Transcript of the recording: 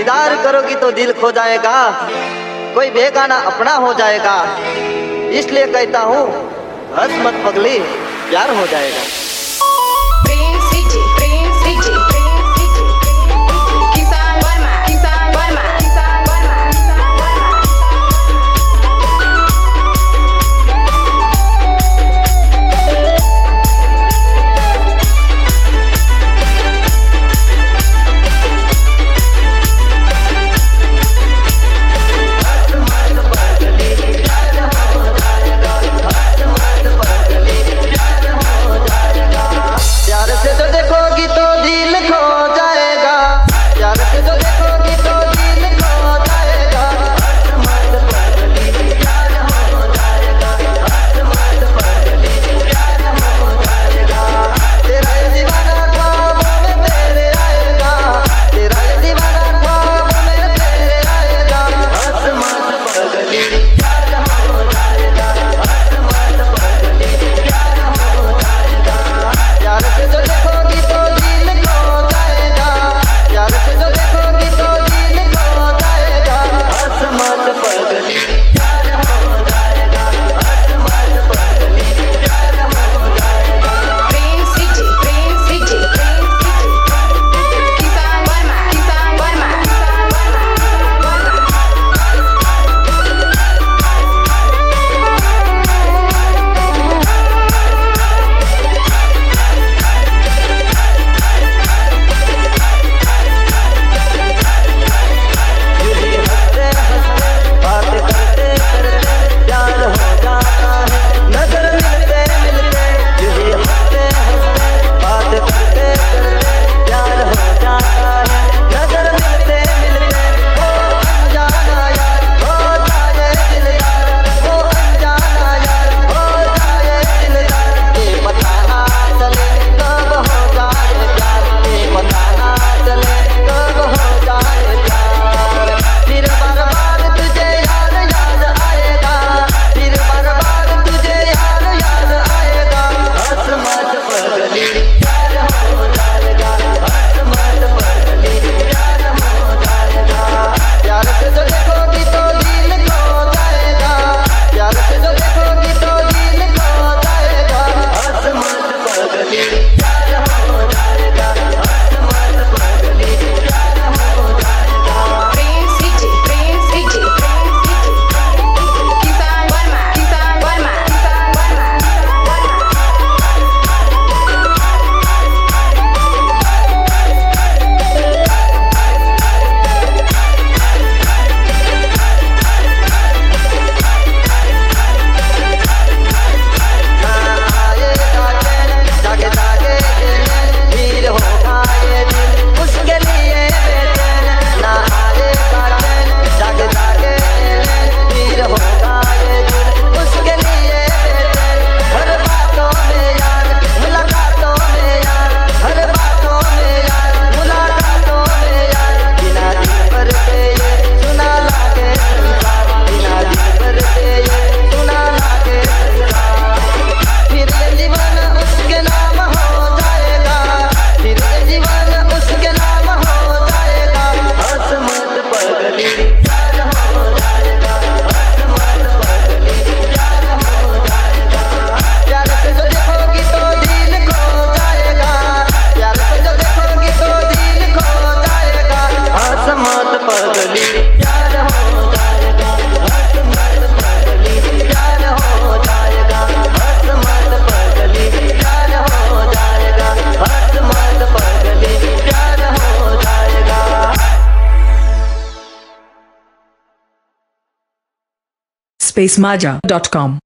दीदार करोगी तो दिल खो जाएगा। कोई बेगाना अपना हो जाएगा। इसलिए कहता हूँ, हस मत पगली, प्यार हो जाएगा। spacemaja.com.